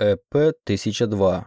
ЭП-1002.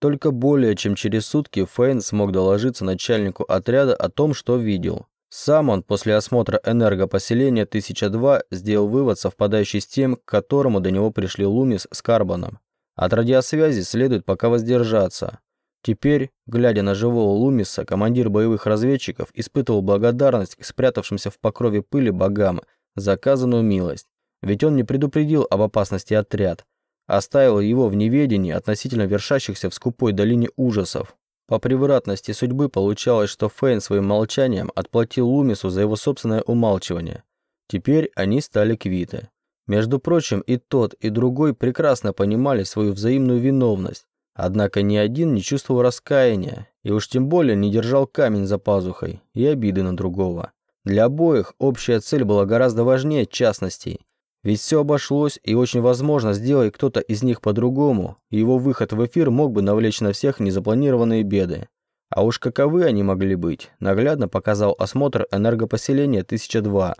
Только более чем через сутки Фейн смог доложиться начальнику отряда о том, что видел. Сам он после осмотра энергопоселения 1002 сделал вывод, совпадающий с тем, к которому до него пришли Лумис с Карбоном. От радиосвязи следует пока воздержаться. Теперь, глядя на живого Лумиса, командир боевых разведчиков испытывал благодарность к спрятавшимся в покрове пыли богам за оказанную милость. Ведь он не предупредил об опасности отряд, оставил его в неведении относительно вершащихся в скупой долине ужасов. По превратности судьбы получалось, что Фейн своим молчанием отплатил Лумису за его собственное умалчивание. Теперь они стали квиты. Между прочим, и тот, и другой прекрасно понимали свою взаимную виновность, однако ни один не чувствовал раскаяния, и уж тем более не держал камень за пазухой и обиды на другого. Для обоих общая цель была гораздо важнее частностей, ведь все обошлось, и очень возможно, сделай кто-то из них по-другому, его выход в эфир мог бы навлечь на всех незапланированные беды. А уж каковы они могли быть, наглядно показал осмотр энергопоселения 1002,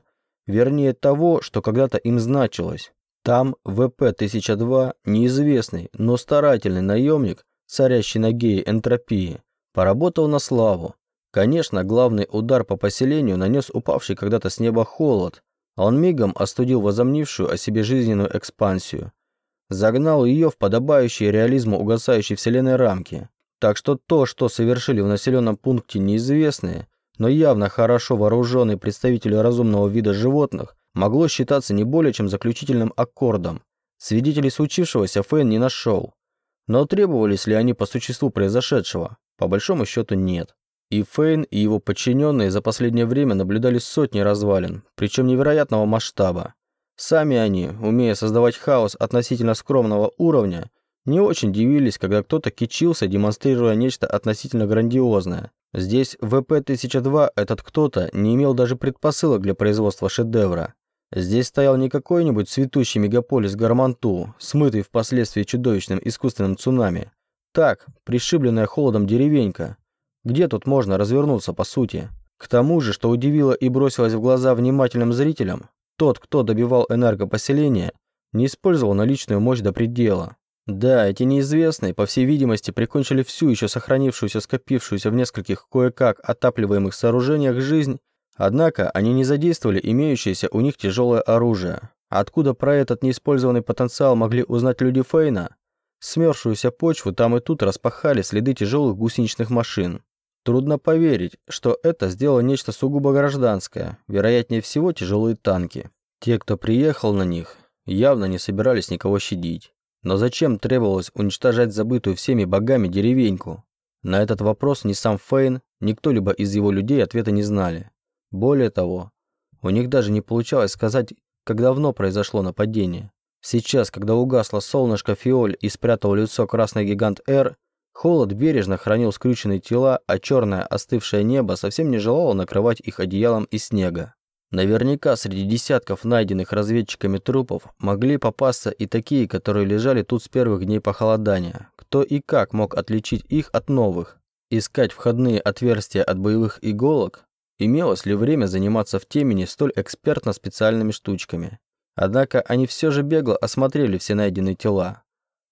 вернее того, что когда-то им значилось. Там ВП-1002, неизвестный, но старательный наемник, царящий на геи энтропии, поработал на славу. Конечно, главный удар по поселению нанес упавший когда-то с неба холод, он мигом остудил возомнившую о себе жизненную экспансию. Загнал ее в подобающие реализму угасающей вселенной рамки. Так что то, что совершили в населенном пункте неизвестные, но явно хорошо вооруженные представители разумного вида животных, могло считаться не более чем заключительным аккордом. Свидетелей случившегося Фэн не нашел. Но требовались ли они по существу произошедшего? По большому счету нет. И Фейн, и его подчиненные за последнее время наблюдали сотни развалин, причем невероятного масштаба. Сами они, умея создавать хаос относительно скромного уровня, не очень дивились, когда кто-то кичился, демонстрируя нечто относительно грандиозное. Здесь в ВП-1002 этот кто-то не имел даже предпосылок для производства шедевра. Здесь стоял не какой-нибудь цветущий мегаполис Гарманту, смытый впоследствии чудовищным искусственным цунами. Так, пришибленная холодом деревенька, где тут можно развернуться по сути? К тому же, что удивило и бросилось в глаза внимательным зрителям, тот, кто добивал энергопоселения, не использовал наличную мощь до предела. Да, эти неизвестные, по всей видимости, прикончили всю еще сохранившуюся, скопившуюся в нескольких кое-как отапливаемых сооружениях жизнь, однако они не задействовали имеющееся у них тяжелое оружие. Откуда про этот неиспользованный потенциал могли узнать люди Фейна? Смерзшуюся почву там и тут распахали следы тяжелых гусеничных машин. Трудно поверить, что это сделало нечто сугубо гражданское, вероятнее всего тяжелые танки. Те, кто приехал на них, явно не собирались никого щадить. Но зачем требовалось уничтожать забытую всеми богами деревеньку? На этот вопрос ни сам Фейн, ни кто-либо из его людей ответа не знали. Более того, у них даже не получалось сказать, как давно произошло нападение. Сейчас, когда угасло солнышко Фиоль и спрятал лицо красный гигант Р, Холод бережно хранил скрюченные тела, а черное остывшее небо совсем не желало накрывать их одеялом из снега. Наверняка среди десятков найденных разведчиками трупов могли попасться и такие, которые лежали тут с первых дней похолодания. Кто и как мог отличить их от новых? Искать входные отверстия от боевых иголок? Имелось ли время заниматься в темени столь экспертно-специальными штучками? Однако они все же бегло осмотрели все найденные тела.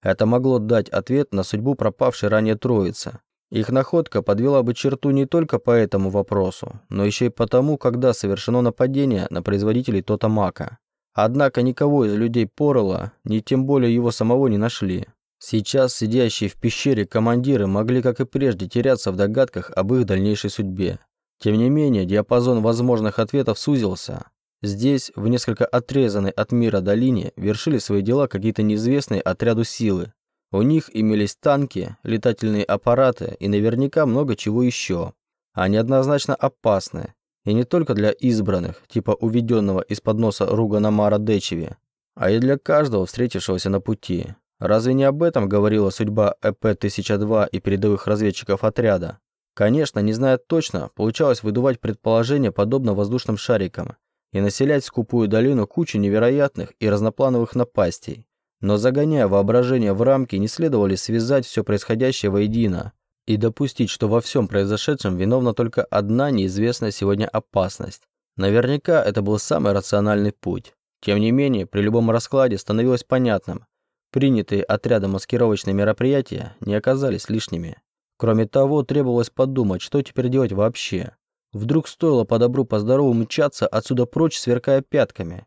Это могло дать ответ на судьбу пропавшей ранее троицы. Их находка подвела бы черту не только по этому вопросу, но еще и потому, когда совершено нападение на производителей Тотамака. Однако никого из людей Порола, ни тем более его самого не нашли. Сейчас сидящие в пещере командиры могли, как и прежде, теряться в догадках об их дальнейшей судьбе. Тем не менее, диапазон возможных ответов сузился, Здесь, в несколько отрезанной от мира долине, вершили свои дела какие-то неизвестные отряду силы. У них имелись танки, летательные аппараты и наверняка много чего еще. Они однозначно опасны. И не только для избранных, типа уведенного из-под носа Ругана Мара Дечеви, а и для каждого, встретившегося на пути. Разве не об этом говорила судьба ЭП-1002 и передовых разведчиков отряда? Конечно, не зная точно, получалось выдувать предположения подобно воздушным шарикам, и населять скупую долину кучу невероятных и разноплановых напастей. Но загоняя воображение в рамки, не следовало связать все происходящее воедино и допустить, что во всем произошедшем виновна только одна неизвестная сегодня опасность. Наверняка это был самый рациональный путь. Тем не менее, при любом раскладе становилось понятным, Принятые отрядом маскировочные мероприятия не оказались лишними. Кроме того, требовалось подумать, что теперь делать вообще. Вдруг стоило по добру, по здорову мчаться отсюда прочь, сверкая пятками.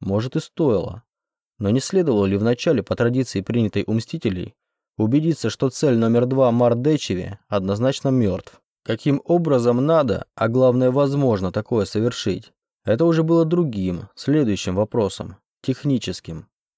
Может и стоило. Но не следовало ли вначале, по традиции принятой у Мстителей, убедиться, что цель номер два Мардечеви однозначно мертв? Каким образом надо, а главное возможно такое совершить? Это уже было другим, следующим вопросом, техническим.